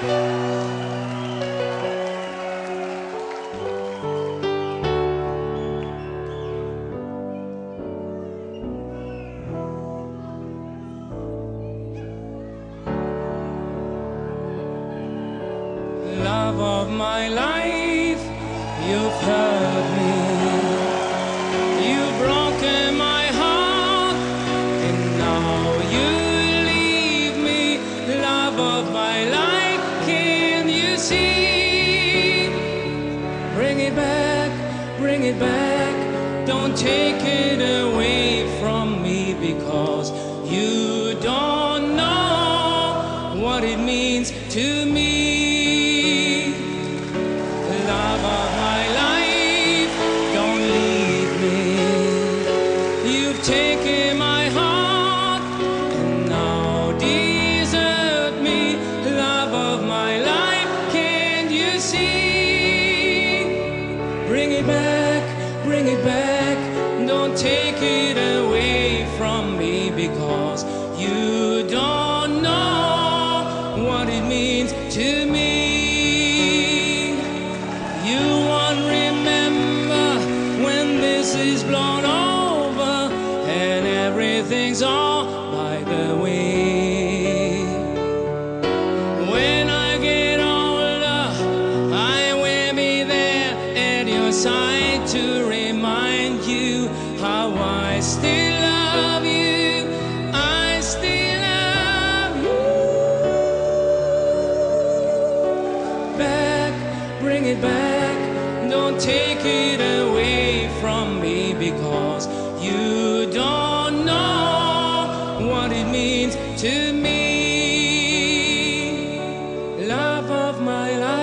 Love of my life, you've hurt me. Bring it back, bring it back. Don't take it away from me because you don't know what it means to me. Love of my life, don't leave me. You've taken Bring it back, bring it back. Don't take it away from me because you don't know what it means to me. You won't remember when this is blown over and everything's all to remind you how I still love you. I still love you. Back, bring it back. Don't take it away from me because you don't know what it means to me. Love of my life.